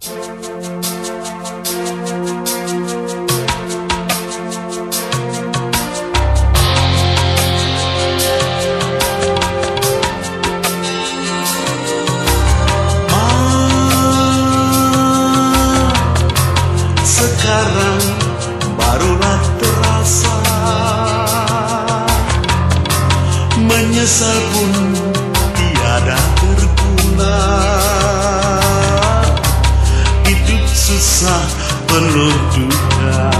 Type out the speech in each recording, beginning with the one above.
Sekarang barulah overlooked to die.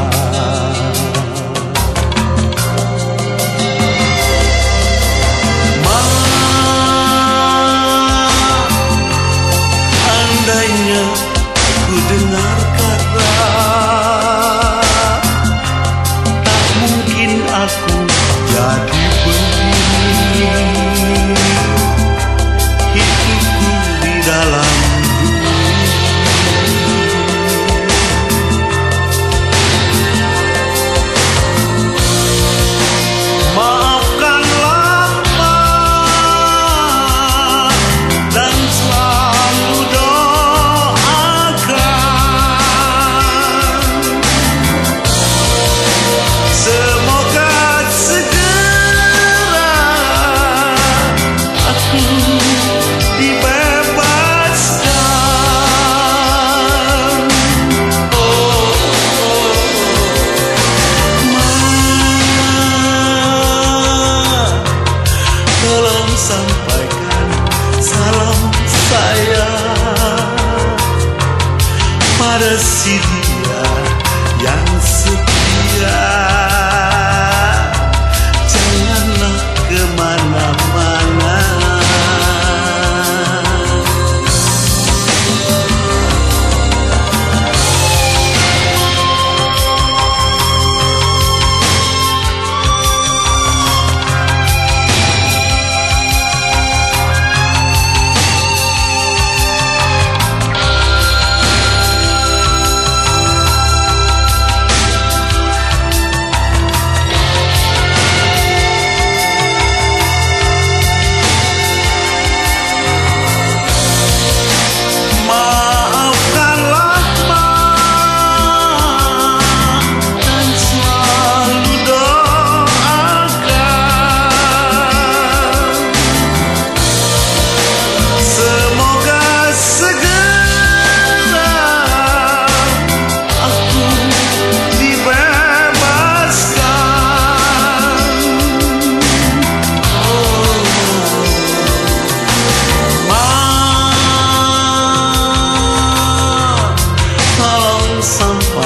para se guiar e a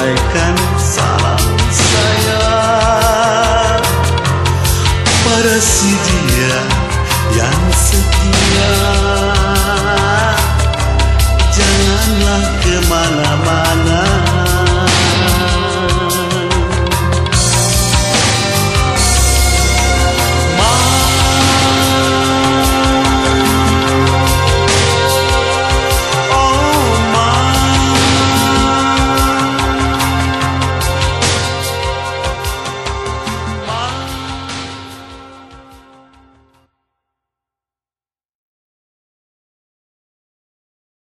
sampaikan salam saya Para si dia yang setia. Janganlah kemana-mana